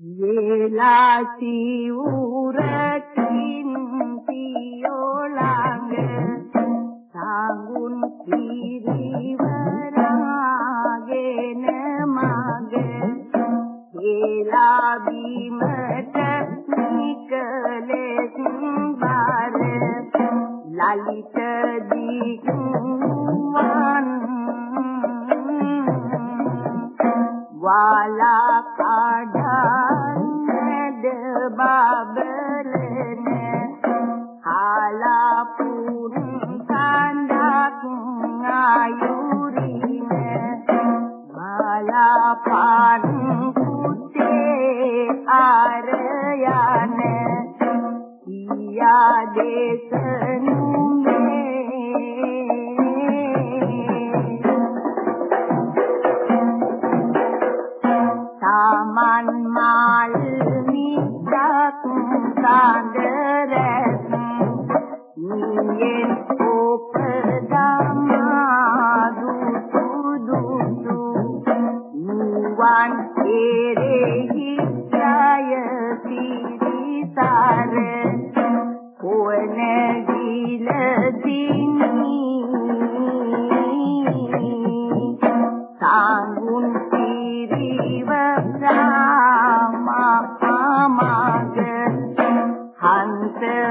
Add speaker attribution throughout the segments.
Speaker 1: වේලාති උරකින් පියෝ ළඟ සාගුන් පිරිවරාගෙන මග වේලා බිමට නිකලෙස් බාර ලලිත දිකුවන් වාලා කාඩ one, it is giant.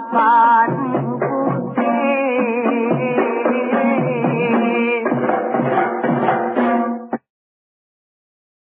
Speaker 1: papa.